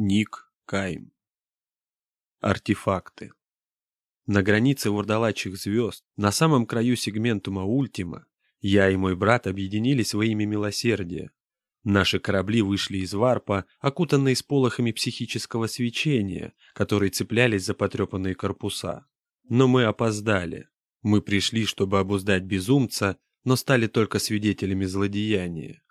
Ник Кайм. Артефакты. На границе вурдалачих звезд, на самом краю сегментума Ультима, я и мой брат объединились во имя милосердия. Наши корабли вышли из варпа, окутанные сполохами психического свечения, которые цеплялись за потрепанные корпуса. Но мы опоздали. Мы пришли, чтобы обуздать безумца, но стали только свидетелями злодеяния.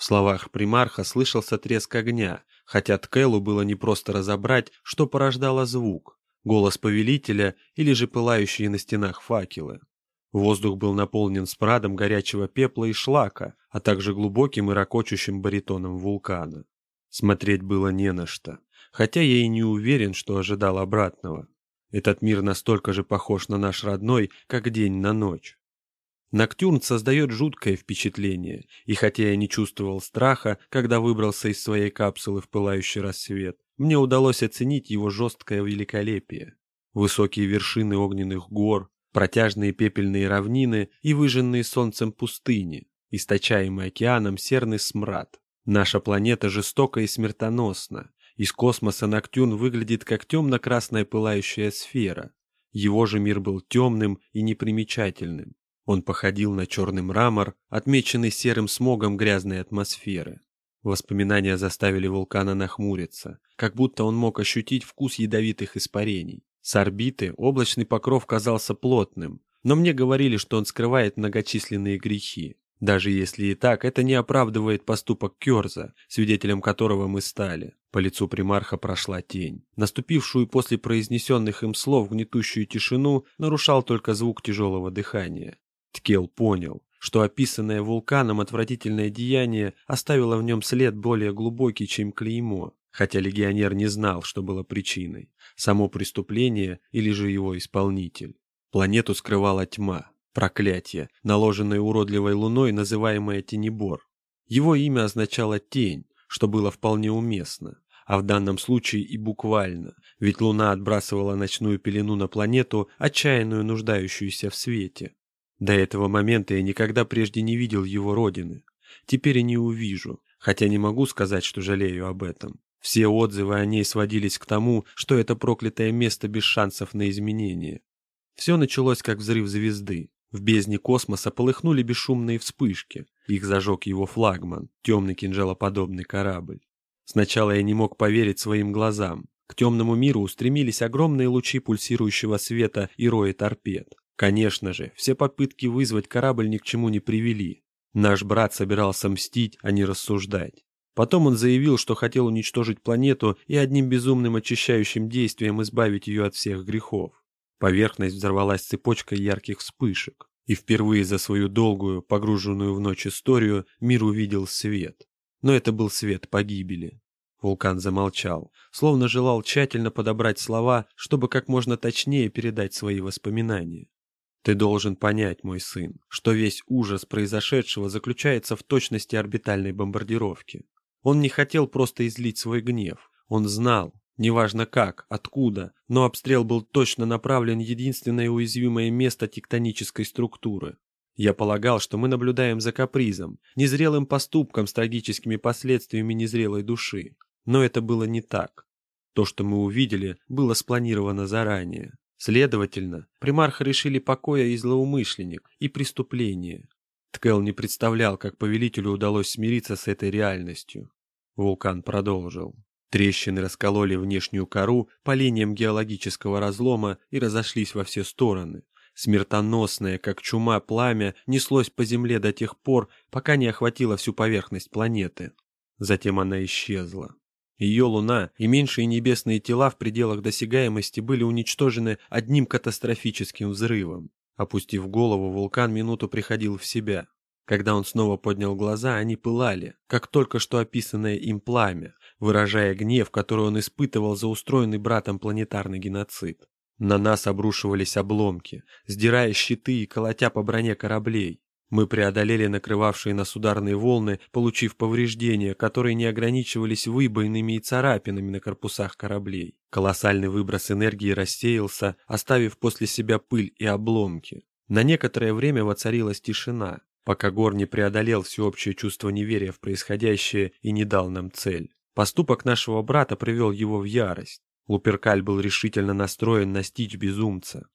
В словах примарха слышался треск огня, хотя Ткелу было непросто разобрать, что порождало звук – голос повелителя или же пылающие на стенах факелы. Воздух был наполнен спрадом горячего пепла и шлака, а также глубоким и ракочущим баритоном вулкана. Смотреть было не на что, хотя я и не уверен, что ожидал обратного. Этот мир настолько же похож на наш родной, как день на ночь. Ноктюрн создает жуткое впечатление, и хотя я не чувствовал страха, когда выбрался из своей капсулы в пылающий рассвет, мне удалось оценить его жесткое великолепие. Высокие вершины огненных гор, протяжные пепельные равнины и выжженные солнцем пустыни, источаемый океаном серный смрад. Наша планета жестока и смертоносна. Из космоса Ноктюрн выглядит как темно-красная пылающая сфера. Его же мир был темным и непримечательным. Он походил на черный мрамор, отмеченный серым смогом грязной атмосферы. Воспоминания заставили вулкана нахмуриться, как будто он мог ощутить вкус ядовитых испарений. С орбиты облачный покров казался плотным, но мне говорили, что он скрывает многочисленные грехи. Даже если и так, это не оправдывает поступок Кёрза, свидетелем которого мы стали. По лицу примарха прошла тень. Наступившую после произнесенных им слов гнетущую тишину нарушал только звук тяжелого дыхания. Ткел понял, что описанное вулканом отвратительное деяние оставило в нем след более глубокий, чем клеймо, хотя легионер не знал, что было причиной – само преступление или же его исполнитель. Планету скрывала тьма, проклятие, наложенное уродливой луной, называемое Тенебор. Его имя означало «тень», что было вполне уместно, а в данном случае и буквально, ведь луна отбрасывала ночную пелену на планету, отчаянную нуждающуюся в свете. До этого момента я никогда прежде не видел его родины. Теперь и не увижу, хотя не могу сказать, что жалею об этом. Все отзывы о ней сводились к тому, что это проклятое место без шансов на изменение. Все началось как взрыв звезды. В бездне космоса полыхнули бесшумные вспышки. Их зажег его флагман, темный кинжалоподобный корабль. Сначала я не мог поверить своим глазам. К темному миру устремились огромные лучи пульсирующего света и рои торпед. Конечно же, все попытки вызвать корабль ни к чему не привели. Наш брат собирался мстить, а не рассуждать. Потом он заявил, что хотел уничтожить планету и одним безумным очищающим действием избавить ее от всех грехов. Поверхность взорвалась цепочкой ярких вспышек, и впервые за свою долгую, погруженную в ночь историю, мир увидел свет. Но это был свет погибели. Вулкан замолчал, словно желал тщательно подобрать слова, чтобы как можно точнее передать свои воспоминания. Ты должен понять, мой сын, что весь ужас произошедшего заключается в точности орбитальной бомбардировки. Он не хотел просто излить свой гнев. Он знал, неважно как, откуда, но обстрел был точно направлен в единственное уязвимое место тектонической структуры. Я полагал, что мы наблюдаем за капризом, незрелым поступком с трагическими последствиями незрелой души. Но это было не так. То, что мы увидели, было спланировано заранее. Следовательно, примарха решили покоя и злоумышленник, и преступление. Ткел не представлял, как повелителю удалось смириться с этой реальностью. Вулкан продолжил. Трещины раскололи внешнюю кору по линиям геологического разлома и разошлись во все стороны. Смертоносное, как чума, пламя неслось по земле до тех пор, пока не охватило всю поверхность планеты. Затем она исчезла. Ее луна и меньшие небесные тела в пределах досягаемости были уничтожены одним катастрофическим взрывом. Опустив голову, вулкан минуту приходил в себя. Когда он снова поднял глаза, они пылали, как только что описанное им пламя, выражая гнев, который он испытывал за устроенный братом планетарный геноцид. На нас обрушивались обломки, сдирая щиты и колотя по броне кораблей. Мы преодолели накрывавшие нас ударные волны, получив повреждения, которые не ограничивались выбоинами и царапинами на корпусах кораблей. Колоссальный выброс энергии рассеялся, оставив после себя пыль и обломки. На некоторое время воцарилась тишина, пока Гор не преодолел всеобщее чувство неверия в происходящее и не дал нам цель. Поступок нашего брата привел его в ярость. Луперкаль был решительно настроен настичь безумца.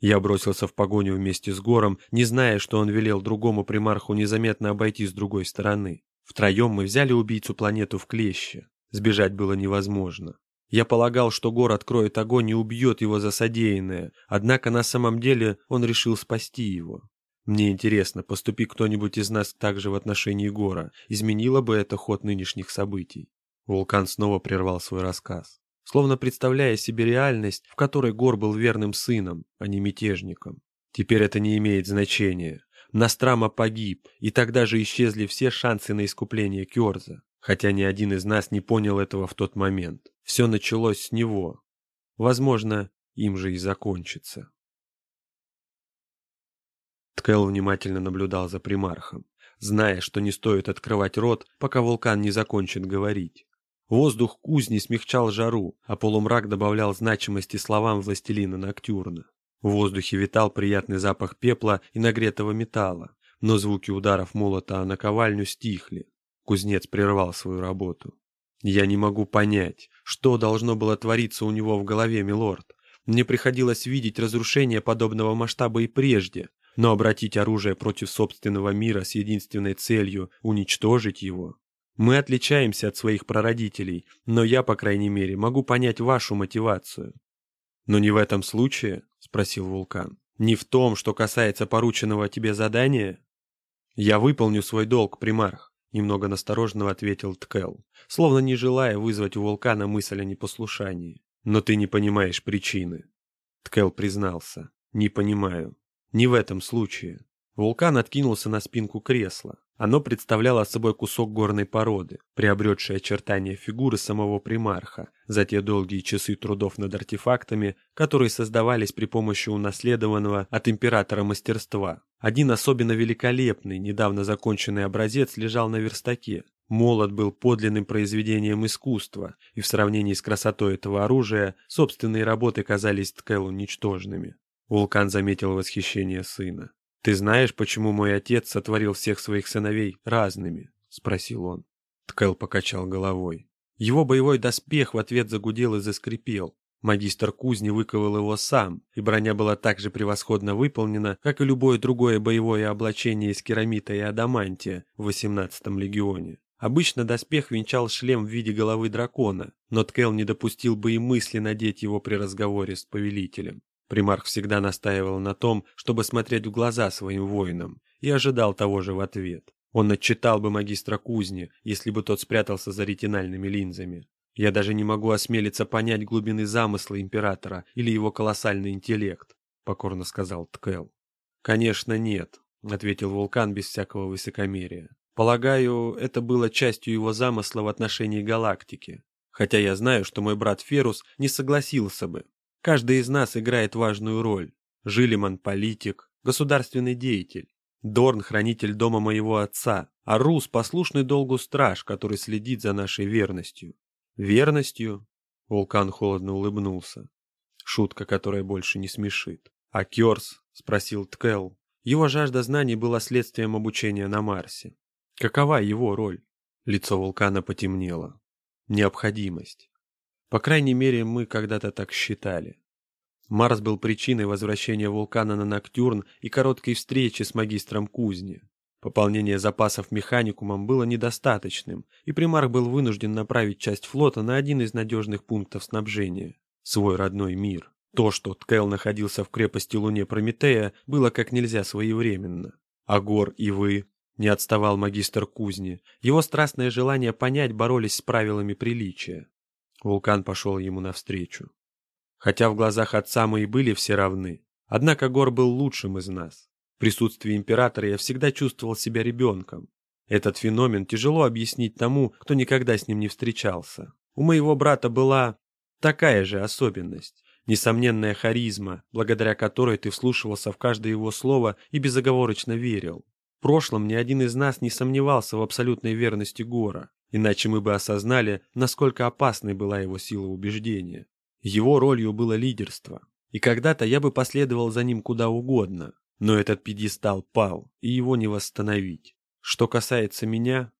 Я бросился в погоню вместе с Гором, не зная, что он велел другому примарху незаметно обойти с другой стороны. Втроем мы взяли убийцу планету в клещи. Сбежать было невозможно. Я полагал, что Гор откроет огонь и убьет его за содеянное, однако на самом деле он решил спасти его. Мне интересно, поступи кто-нибудь из нас так же в отношении Гора, изменило бы это ход нынешних событий? Вулкан снова прервал свой рассказ словно представляя себе реальность, в которой Гор был верным сыном, а не мятежником. Теперь это не имеет значения. Настрама погиб, и тогда же исчезли все шансы на искупление Кёрза, хотя ни один из нас не понял этого в тот момент. Все началось с него. Возможно, им же и закончится. Ткел внимательно наблюдал за примархом, зная, что не стоит открывать рот, пока вулкан не закончит говорить. Воздух кузни смягчал жару, а полумрак добавлял значимости словам властелина Ноктюрна. В воздухе витал приятный запах пепла и нагретого металла, но звуки ударов молота о наковальню стихли. Кузнец прервал свою работу. «Я не могу понять, что должно было твориться у него в голове, милорд. Мне приходилось видеть разрушение подобного масштаба и прежде, но обратить оружие против собственного мира с единственной целью – уничтожить его мы отличаемся от своих прародителей, но я, по крайней мере, могу понять вашу мотивацию. Но не в этом случае, спросил Вулкан. Не в том, что касается порученного тебе задания? Я выполню свой долг, примарх, немного настороженно ответил Ткел, словно не желая вызвать у Вулкана мысль о непослушании. Но ты не понимаешь причины. Ткел признался. Не понимаю. Не в этом случае. Вулкан откинулся на спинку кресла. Оно представляло собой кусок горной породы, приобретший очертания фигуры самого примарха за те долгие часы трудов над артефактами, которые создавались при помощи унаследованного от императора мастерства. Один особенно великолепный, недавно законченный образец лежал на верстаке. Молот был подлинным произведением искусства, и в сравнении с красотой этого оружия собственные работы казались Ткелу ничтожными. Вулкан заметил восхищение сына. «Ты знаешь, почему мой отец сотворил всех своих сыновей разными?» — спросил он. Ткел покачал головой. Его боевой доспех в ответ загудел и заскрипел. Магистр кузни выковал его сам, и броня была так же превосходно выполнена, как и любое другое боевое облачение из керамита и адамантия в 18-м легионе. Обычно доспех венчал шлем в виде головы дракона, но Ткел не допустил бы и мысли надеть его при разговоре с повелителем. Примарх всегда настаивал на том, чтобы смотреть в глаза своим воинам, и ожидал того же в ответ. Он отчитал бы магистра кузни, если бы тот спрятался за ретинальными линзами. Я даже не могу осмелиться понять глубины замысла императора или его колоссальный интеллект, покорно сказал Ткел. Конечно, нет, ответил Вулкан без всякого высокомерия. Полагаю, это было частью его замысла в отношении галактики. Хотя я знаю, что мой брат Ферус не согласился бы, Каждый из нас играет важную роль. Жилиман – политик, государственный деятель. Дорн – хранитель дома моего отца, а Рус – послушный долгу страж, который следит за нашей верностью. Верностью? Вулкан холодно улыбнулся. Шутка, которая больше не смешит. А Кёрс? – спросил Ткел. Его жажда знаний была следствием обучения на Марсе. Какова его роль? Лицо вулкана потемнело. Необходимость. По крайней мере, мы когда-то так считали. Марс был причиной возвращения вулкана на Ноктюрн и короткой встречи с магистром кузни. Пополнение запасов механикумом было недостаточным, и Примарх был вынужден направить часть флота на один из надежных пунктов снабжения – свой родной мир. То, что Ткел находился в крепости Луне Прометея, было как нельзя своевременно. Агор и вы, не отставал магистр кузни, его страстное желание понять боролись с правилами приличия. Вулкан пошел ему навстречу. Хотя в глазах отца мы и были все равны, однако Гор был лучшим из нас. В присутствии императора я всегда чувствовал себя ребенком. Этот феномен тяжело объяснить тому, кто никогда с ним не встречался. У моего брата была такая же особенность, несомненная харизма, благодаря которой ты вслушивался в каждое его слово и безоговорочно верил. В прошлом ни один из нас не сомневался в абсолютной верности Гора. Иначе мы бы осознали, насколько опасной была его сила убеждения. Его ролью было лидерство. И когда-то я бы последовал за ним куда угодно. Но этот пьедестал пал, и его не восстановить. Что касается меня...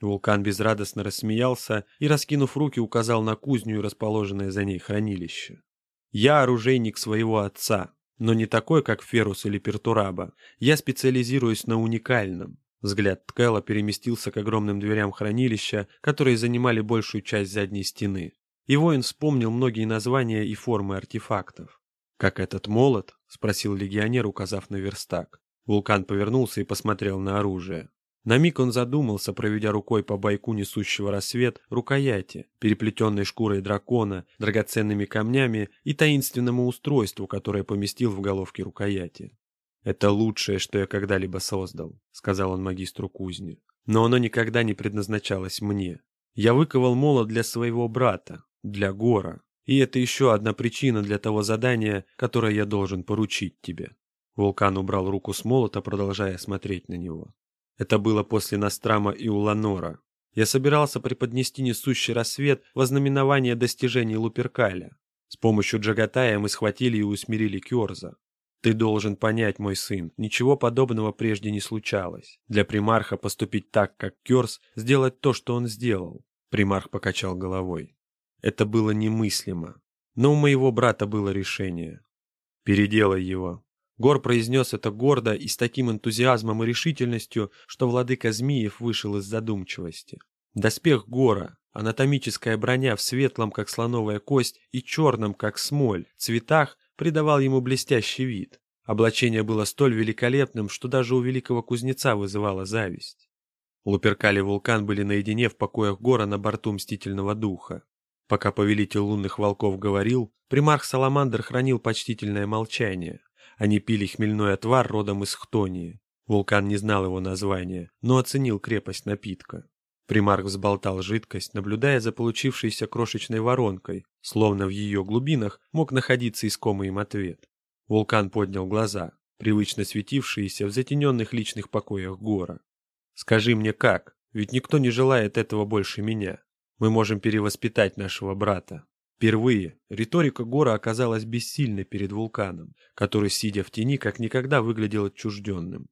Вулкан безрадостно рассмеялся и, раскинув руки, указал на кузню и расположенное за ней хранилище. «Я оружейник своего отца, но не такой, как Ферус или Пертураба. Я специализируюсь на уникальном». Взгляд Ткела переместился к огромным дверям хранилища, которые занимали большую часть задней стены. И воин вспомнил многие названия и формы артефактов. «Как этот молот?» — спросил легионер, указав на верстак. Вулкан повернулся и посмотрел на оружие. На миг он задумался, проведя рукой по бойку несущего рассвет рукояти, переплетенной шкурой дракона, драгоценными камнями и таинственному устройству, которое поместил в головке рукояти. «Это лучшее, что я когда-либо создал», — сказал он магистру кузни. «Но оно никогда не предназначалось мне. Я выковал молот для своего брата, для Гора, и это еще одна причина для того задания, которое я должен поручить тебе». Вулкан убрал руку с молота, продолжая смотреть на него. Это было после Настрама и Уланора. Я собирался преподнести несущий рассвет во знаменование достижений Луперкаля. С помощью Джагатая мы схватили и усмирили Кёрза. Ты должен понять, мой сын, ничего подобного прежде не случалось. Для примарха поступить так, как Кёрз, сделать то, что он сделал. Примарх покачал головой. Это было немыслимо. Но у моего брата было решение. Переделай его, Гор произнес это гордо и с таким энтузиазмом и решительностью, что владыка Змиев вышел из задумчивости. Доспех Гора, анатомическая броня в светлом, как слоновая кость, и черном, как смоль, цветах придавал ему блестящий вид. Облачение было столь великолепным, что даже у великого кузнеца вызывало зависть. Луперкали и Вулкан были наедине в покоях Гора на борту Мстительного Духа. Пока повелитель лунных волков говорил, примарх Саламандр хранил почтительное молчание. Они пили хмельной отвар родом из Хтонии. Вулкан не знал его названия, но оценил крепость напитка. Примарх взболтал жидкость, наблюдая за получившейся крошечной воронкой, словно в ее глубинах мог находиться искомый им ответ. Вулкан поднял глаза, привычно светившиеся в затененных личных покоях гора. «Скажи мне как, ведь никто не желает этого больше меня. Мы можем перевоспитать нашего брата». Впервые риторика Гора оказалась бессильной перед вулканом, который, сидя в тени, как никогда выглядел отчужденным.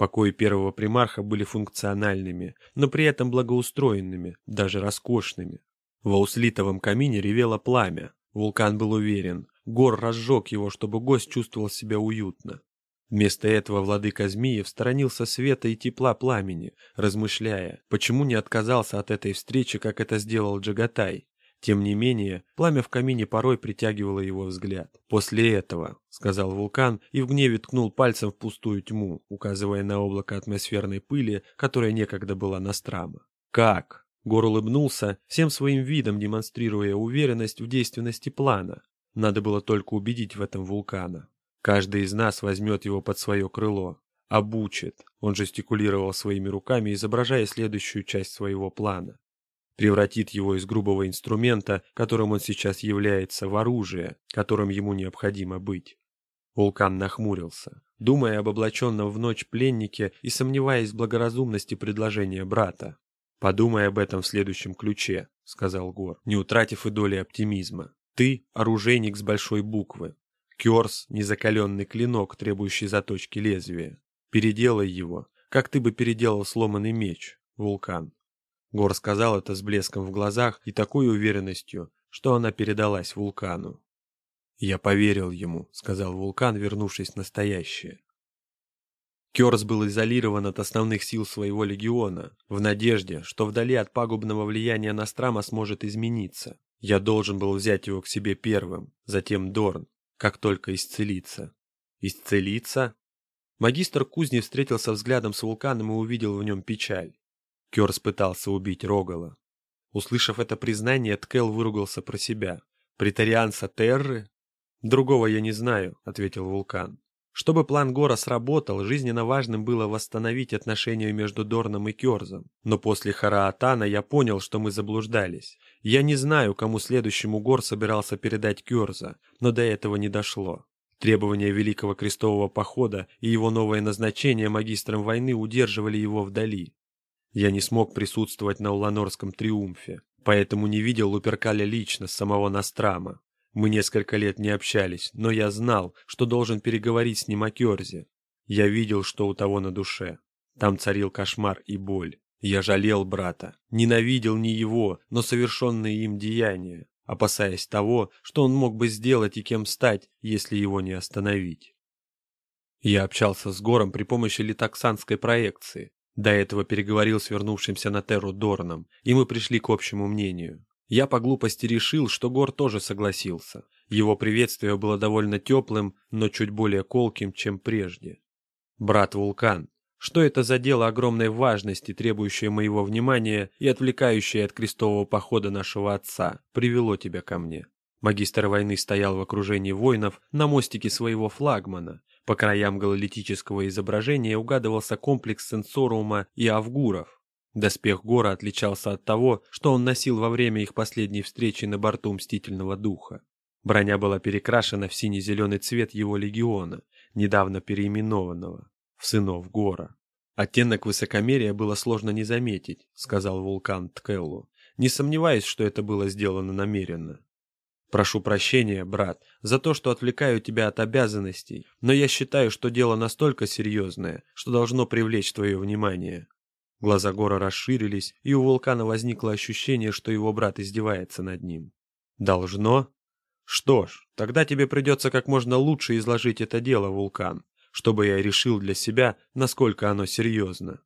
Покои первого примарха были функциональными, но при этом благоустроенными, даже роскошными. В ауслитовом камине ревело пламя. Вулкан был уверен, Гор разжег его, чтобы гость чувствовал себя уютно. Вместо этого владыка Змеев сторонился света и тепла пламени, размышляя, почему не отказался от этой встречи, как это сделал Джагатай. Тем не менее, пламя в камине порой притягивало его взгляд. «После этого», — сказал вулкан и в гневе ткнул пальцем в пустую тьму, указывая на облако атмосферной пыли, которая некогда была Настрама. «Как?» Гор улыбнулся, всем своим видом демонстрируя уверенность в действенности плана. Надо было только убедить в этом вулкана. Каждый из нас возьмет его под свое крыло. Обучит. Он жестикулировал своими руками, изображая следующую часть своего плана превратит его из грубого инструмента, которым он сейчас является, в оружие, которым ему необходимо быть. Вулкан нахмурился, думая об облаченном в ночь пленнике и сомневаясь в благоразумности предложения брата. «Подумай об этом в следующем ключе», — сказал Гор, не утратив и доли оптимизма. «Ты — оружейник с большой буквы. Кёрс — незакаленный клинок, требующий заточки лезвия. Переделай его, как ты бы переделал сломанный меч, вулкан. Гор сказал это с блеском в глазах и такой уверенностью, что она передалась вулкану. «Я поверил ему», — сказал вулкан, вернувшись в настоящее. Кёрс был изолирован от основных сил своего легиона, в надежде, что вдали от пагубного влияния Настрама сможет измениться. Я должен был взять его к себе первым, затем Дорн, как только исцелиться. Исцелиться? Магистр кузни встретился взглядом с вулканом и увидел в нем печаль. Кёрс пытался убить Рогала. Услышав это признание, Ткел выругался про себя. «Притарианца Терры?» «Другого я не знаю», — ответил Вулкан. Чтобы план Гора сработал, жизненно важным было восстановить отношения между Дорном и Кёрзом. Но после Хараатана я понял, что мы заблуждались. Я не знаю, кому следующему Гор собирался передать Кёрза, но до этого не дошло. Требования Великого Крестового Похода и его новое назначение магистром войны удерживали его вдали. Я не смог присутствовать на Уланорском триумфе, поэтому не видел Луперкаля лично самого Настрама. Мы несколько лет не общались, но я знал, что должен переговорить с ним о Кёрзе. Я видел, что у того на душе. Там царил кошмар и боль. Я жалел брата, ненавидел не его, но совершенные им деяния, опасаясь того, что он мог бы сделать и кем стать, если его не остановить. Я общался с Гором при помощи литоксанской проекции. До этого переговорил с вернувшимся на Терру Дорном, и мы пришли к общему мнению. Я по глупости решил, что Гор тоже согласился. Его приветствие было довольно теплым, но чуть более колким, чем прежде. «Брат Вулкан, что это за дело огромной важности, требующее моего внимания и отвлекающее от крестового похода нашего отца, привело тебя ко мне?» Магистр войны стоял в окружении воинов на мостике своего флагмана. По краям гололитического изображения угадывался комплекс сенсорума и авгуров. Доспех Гора отличался от того, что он носил во время их последней встречи на борту Мстительного Духа. Броня была перекрашена в сине-зеленый цвет его легиона, недавно переименованного в сынов Гора. Оттенок высокомерия было сложно не заметить, сказал вулкан Ткеллу. Не сомневаюсь, что это было сделано намеренно. Прошу прощения, брат, за то, что отвлекаю тебя от обязанностей, но я считаю, что дело настолько серьезное, что должно привлечь твое внимание. Глаза Гора расширились, и у вулкана возникло ощущение, что его брат издевается над ним. Должно? Что ж, тогда тебе придется как можно лучше изложить это дело, вулкан чтобы я решил для себя, насколько оно серьезно.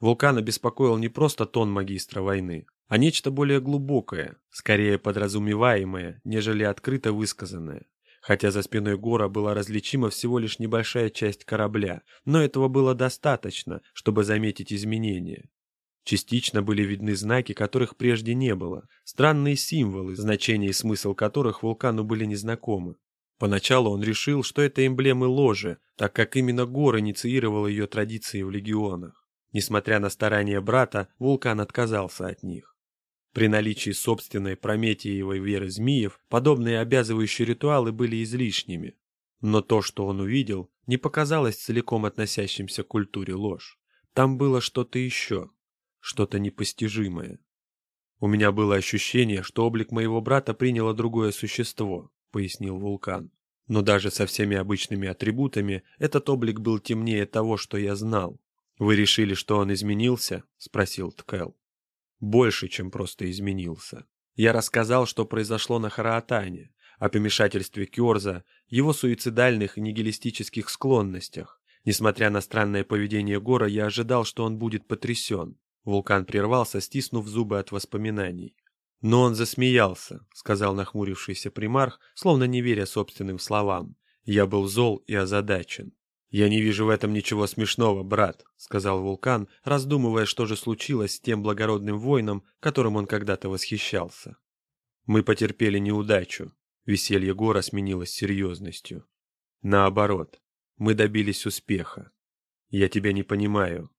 Вулкана беспокоил не просто тон магистра войны, а нечто более глубокое, скорее подразумеваемое, нежели открыто высказанное. Хотя за спиной Гора была различима всего лишь небольшая часть корабля, но этого было достаточно, чтобы заметить изменения. Частично были видны знаки, которых прежде не было, странные символы, значения и смысл которых вулкану были незнакомы. Поначалу он решил, что это эмблемы ложи, так как именно Гор инициировал ее традиции в легионах. Несмотря на старания брата, вулкан отказался от них. При наличии собственной прометеевой веры змеев, подобные обязывающие ритуалы были излишними. Но то, что он увидел, не показалось целиком относящимся к культуре ложь. Там было что-то еще, что-то непостижимое. У меня было ощущение, что облик моего брата приняло другое существо, — пояснил Вулкан. «Но даже со всеми обычными атрибутами этот облик был темнее того, что я знал. Вы решили, что он изменился?» — спросил Ткел. «Больше, чем просто изменился. Я рассказал, что произошло на Хараатане, о помешательстве Кёрза, его суицидальных и нигилистических склонностях. Несмотря на странное поведение Гора, я ожидал, что он будет потрясен. Вулкан прервался, стиснув зубы от воспоминаний. Но он засмеялся, сказал нахмурившийся примарх, словно не веря собственным словам. Я был зол и озадачен. «Я не вижу в этом ничего смешного, брат», — сказал Вулкан, раздумывая, что же случилось с тем благородным воином, которым он когда-то восхищался. «Мы потерпели неудачу. Веселье Гора сменилось серьезностью. Наоборот, мы добились успеха. Я тебя не понимаю.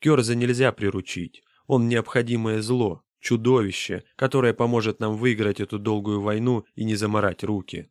Керза нельзя приручить, он необходимое зло, чудовище, которое поможет нам выиграть эту долгую войну и не заморать руки.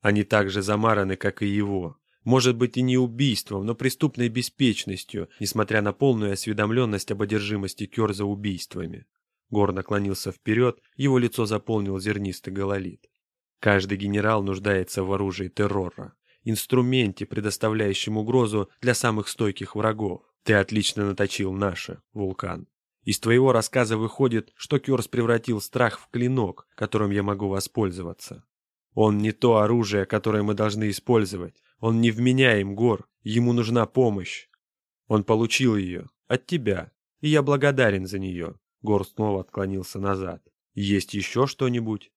Они так же замараны, как и его. Может быть и не убийством, но преступной беспечностью, несмотря на полную осведомленность об одержимости Керза убийствами. Гор наклонился вперед, его лицо заполнил зернистый гололит. Каждый генерал нуждается в оружии террора, инструменте, предоставляющем угрозу для самых стойких врагов. Ты отлично наточил наше, вулкан. Из твоего рассказа выходит, что Кёрс превратил страх в клинок, которым я могу воспользоваться. Он не то оружие, которое мы должны использовать. Он не вменяем, Гор. Ему нужна помощь. Он получил ее. От тебя. И я благодарен за нее. Гор снова отклонился назад. Есть еще что-нибудь?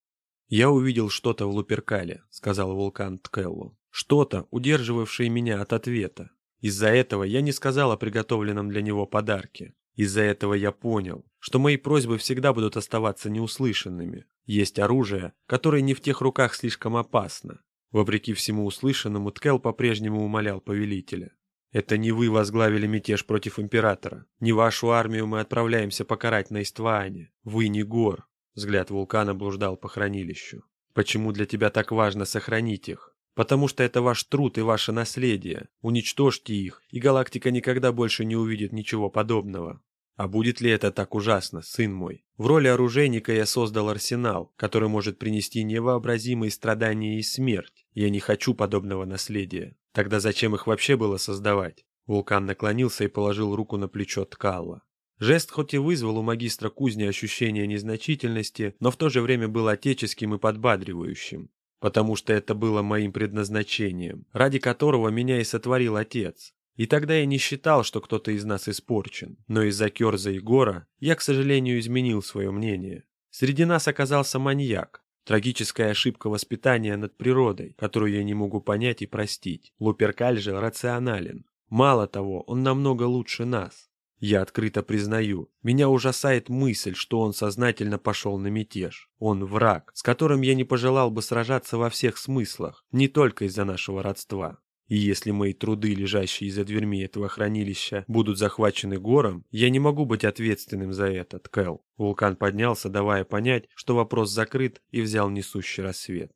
Я увидел что-то в Луперкале, сказал Вулкан Ткеллу. Что-то, удерживавшее меня от ответа. Из-за этого я не сказал о приготовленном для него подарке. Из-за этого я понял, что мои просьбы всегда будут оставаться неуслышанными. Есть оружие, которое не в тех руках слишком опасно. Вопреки всему услышанному, Ткел по-прежнему умолял повелителя. «Это не вы возглавили мятеж против императора. Не вашу армию мы отправляемся покарать на Истваане. Вы не гор». Взгляд вулкана блуждал по хранилищу. «Почему для тебя так важно сохранить их? Потому что это ваш труд и ваше наследие. Уничтожьте их, и галактика никогда больше не увидит ничего подобного. А будет ли это так ужасно, сын мой? В роли оружейника я создал арсенал, который может принести невообразимые страдания и смерть. Я не хочу подобного наследия. Тогда зачем их вообще было создавать? Вулкан наклонился и положил руку на плечо Ткалла. Жест хоть и вызвал у магистра кузни ощущение незначительности, но в то же время был отеческим и подбадривающим, потому что это было моим предназначением, ради которого меня и сотворил отец. И тогда я не считал, что кто-то из нас испорчен, но из-за Керза и Гора я, к сожалению, изменил свое мнение. Среди нас оказался маньяк, трагическая ошибка воспитания над природой, которую я не могу понять и простить. Луперкаль же рационален. Мало того, он намного лучше нас. Я открыто признаю, меня ужасает мысль, что он сознательно пошел на мятеж. Он враг, с которым я не пожелал бы сражаться во всех смыслах, не только из-за нашего родства. И если мои труды, лежащие за дверьми этого хранилища, будут захвачены гором, я не могу быть ответственным за этот, Кэл. Вулкан поднялся, давая понять, что вопрос закрыт, и взял несущий рассвет.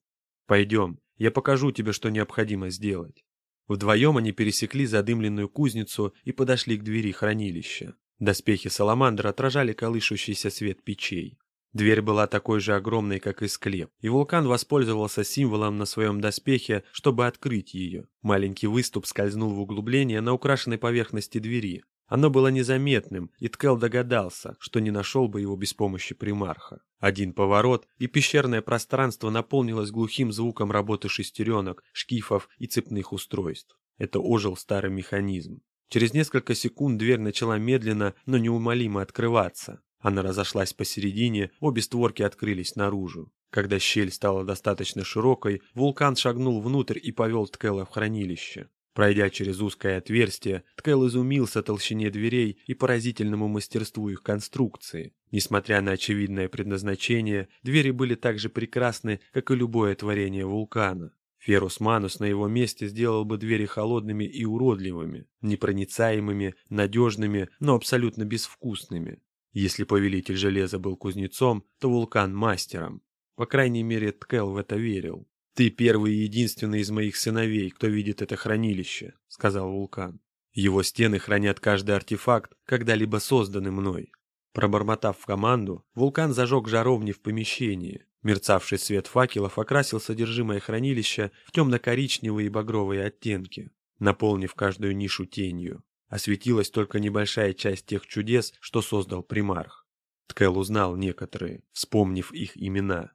Пойдем, я покажу тебе, что необходимо сделать. Вдвоем они пересекли задымленную кузницу и подошли к двери хранилища. Доспехи Саламандра отражали колышущийся свет печей. Дверь была такой же огромной, как и склеп, и вулкан воспользовался символом на своем доспехе, чтобы открыть ее. Маленький выступ скользнул в углубление на украшенной поверхности двери. Оно было незаметным, и Ткел догадался, что не нашел бы его без помощи примарха. Один поворот, и пещерное пространство наполнилось глухим звуком работы шестеренок, шкифов и цепных устройств. Это ожил старый механизм. Через несколько секунд дверь начала медленно, но неумолимо открываться. Она разошлась посередине, обе створки открылись наружу. Когда щель стала достаточно широкой, вулкан шагнул внутрь и повел Ткела в хранилище. Пройдя через узкое отверстие, Ткел изумился толщине дверей и поразительному мастерству их конструкции. Несмотря на очевидное предназначение, двери были так же прекрасны, как и любое творение вулкана. Ферус Манус на его месте сделал бы двери холодными и уродливыми, непроницаемыми, надежными, но абсолютно безвкусными. Если повелитель железа был кузнецом, то вулкан – мастером. По крайней мере, Ткел в это верил. «Ты первый и единственный из моих сыновей, кто видит это хранилище», — сказал вулкан. «Его стены хранят каждый артефакт, когда-либо созданный мной». Пробормотав в команду, вулкан зажег жаровни в помещении. Мерцавший свет факелов окрасил содержимое хранилища в темно-коричневые и багровые оттенки, наполнив каждую нишу тенью. Осветилась только небольшая часть тех чудес, что создал примарх. Ткел узнал некоторые, вспомнив их имена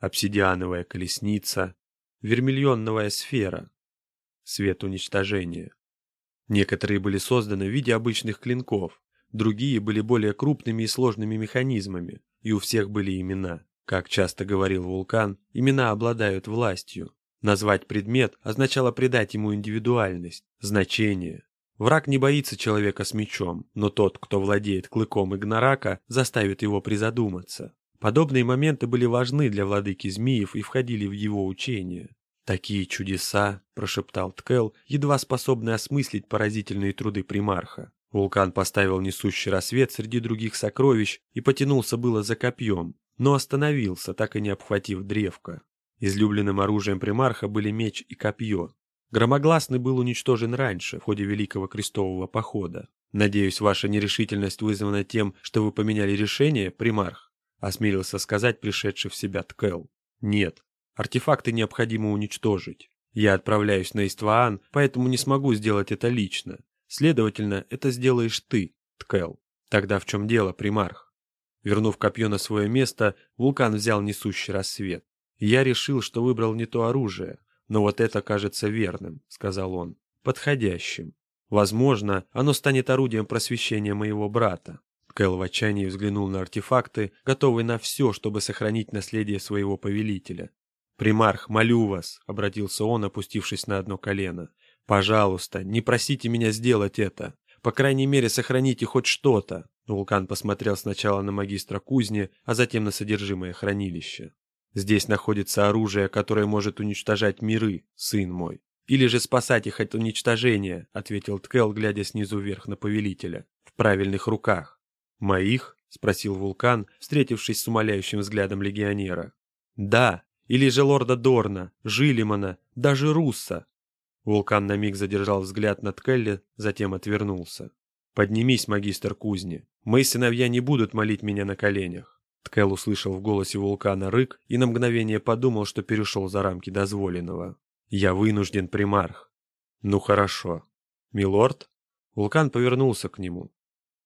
обсидиановая колесница, вермильонновая сфера, свет уничтожения. Некоторые были созданы в виде обычных клинков, другие были более крупными и сложными механизмами, и у всех были имена. Как часто говорил Вулкан, имена обладают властью. Назвать предмет означало придать ему индивидуальность, значение. Враг не боится человека с мечом, но тот, кто владеет клыком Игнарака, заставит его призадуматься. Подобные моменты были важны для владыки змеев и входили в его учение. «Такие чудеса!» – прошептал Ткел, едва способный осмыслить поразительные труды примарха. Вулкан поставил несущий рассвет среди других сокровищ и потянулся было за копьем, но остановился, так и не обхватив древко. Излюбленным оружием примарха были меч и копье. Громогласный был уничтожен раньше, в ходе Великого Крестового Похода. Надеюсь, ваша нерешительность вызвана тем, что вы поменяли решение, примарх? осмелился сказать пришедший в себя Ткел. Нет, артефакты необходимо уничтожить. Я отправляюсь на Истваан, поэтому не смогу сделать это лично. Следовательно, это сделаешь ты, Ткел. Тогда в чем дело, примарх? Вернув копье на свое место, вулкан взял несущий рассвет. Я решил, что выбрал не то оружие, но вот это кажется верным, сказал он, подходящим. Возможно, оно станет орудием просвещения моего брата. Кэл в отчаянии взглянул на артефакты, готовый на все, чтобы сохранить наследие своего повелителя. «Примарх, молю вас», — обратился он, опустившись на одно колено. «Пожалуйста, не просите меня сделать это. По крайней мере, сохраните хоть что-то». Вулкан посмотрел сначала на магистра кузни, а затем на содержимое хранилища. «Здесь находится оружие, которое может уничтожать миры, сын мой. Или же спасать их от уничтожения», — ответил Ткел, глядя снизу вверх на повелителя. «В правильных руках». «Моих?» — спросил Вулкан, встретившись с умоляющим взглядом легионера. «Да, или же лорда Дорна, Жилимана, даже Русса». Вулкан на миг задержал взгляд над Келли, затем отвернулся. «Поднимись, магистр кузни. Мои сыновья не будут молить меня на коленях». Ткел услышал в голосе вулкана рык и на мгновение подумал, что перешел за рамки дозволенного. «Я вынужден, примарх». «Ну хорошо». «Милорд?» Вулкан повернулся к нему.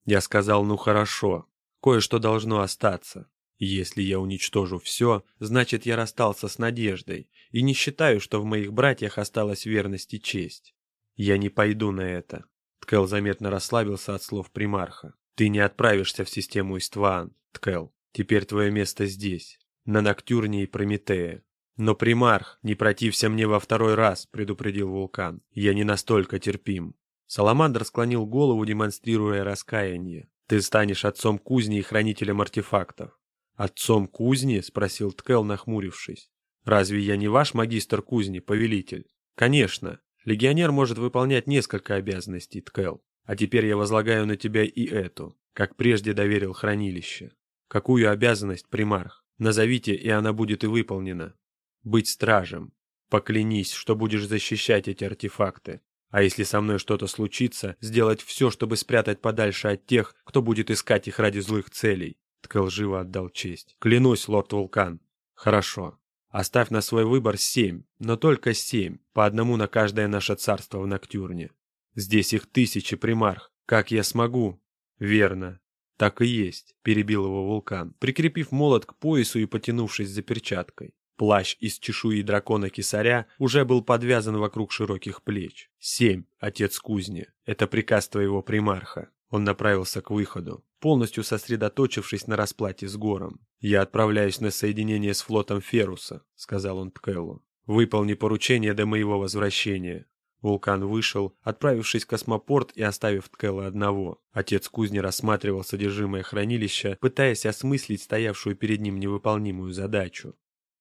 Я сказал, ну хорошо, кое-что должно остаться. Если я уничтожу все, значит я расстался с надеждой и не считаю, что в моих братьях осталась верность и честь. Я не пойду на это. Ткел заметно расслабился от слов примарха. Ты не отправишься в систему Истван, Ткел. Теперь твое место здесь, на Ноктюрне и Прометея. Но примарх, не протився мне во второй раз, предупредил вулкан. Я не настолько терпим. Саламандр склонил голову, демонстрируя раскаяние. Ты станешь отцом кузни и хранителем артефактов. «Отцом кузни?» — спросил Ткел, нахмурившись. «Разве я не ваш магистр кузни, повелитель?» «Конечно. Легионер может выполнять несколько обязанностей, Ткел. А теперь я возлагаю на тебя и эту, как прежде доверил хранилище. Какую обязанность, примарх? Назовите, и она будет и выполнена. Быть стражем. Поклянись, что будешь защищать эти артефакты. А если со мной что-то случится, сделать все, чтобы спрятать подальше от тех, кто будет искать их ради злых целей. Ткал живо отдал честь. «Клянусь, лорд Вулкан». «Хорошо. Оставь на свой выбор семь, но только семь, по одному на каждое наше царство в Ноктюрне. Здесь их тысячи, примарх. Как я смогу?» «Верно. Так и есть», — перебил его вулкан, прикрепив молот к поясу и потянувшись за перчаткой. Плащ из чешуи дракона-кисаря уже был подвязан вокруг широких плеч. «Семь, отец кузни. Это приказ твоего примарха». Он направился к выходу, полностью сосредоточившись на расплате с гором. «Я отправляюсь на соединение с флотом Феруса», — сказал он Ткеллу. «Выполни поручение до моего возвращения». Вулкан вышел, отправившись в космопорт и оставив Ткелла одного. Отец кузни рассматривал содержимое хранилища, пытаясь осмыслить стоявшую перед ним невыполнимую задачу.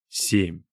Семь.